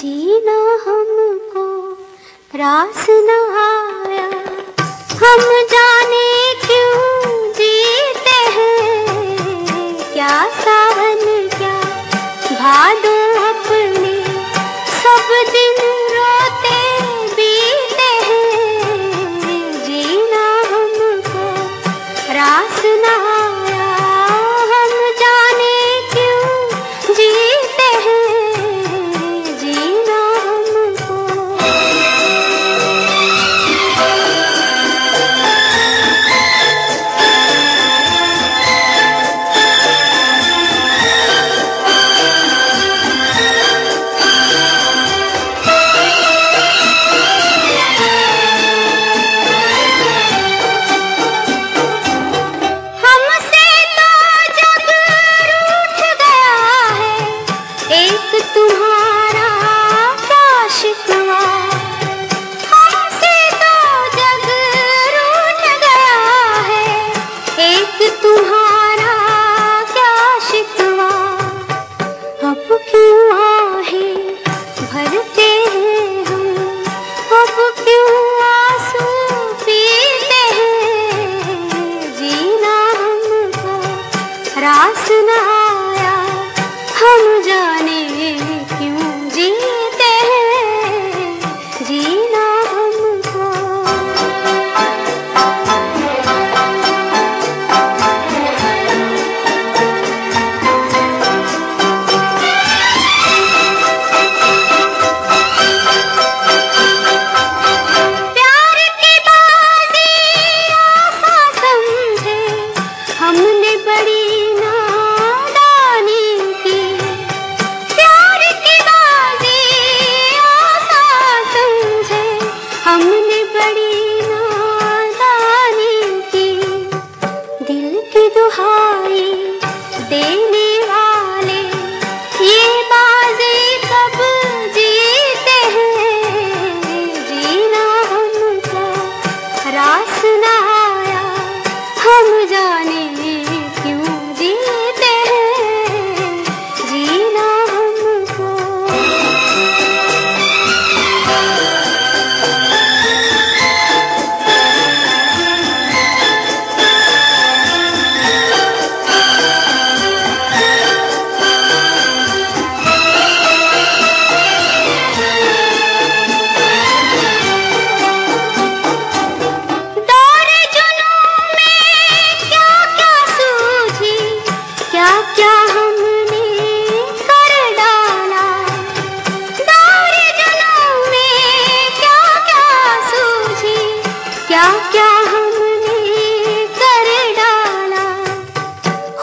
जीना हमको रास प्रार रास नहाया हम जाने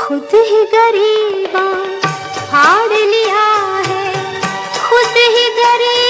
खुद ही गरीबा फाड़ लिया है खुद ही गरीब।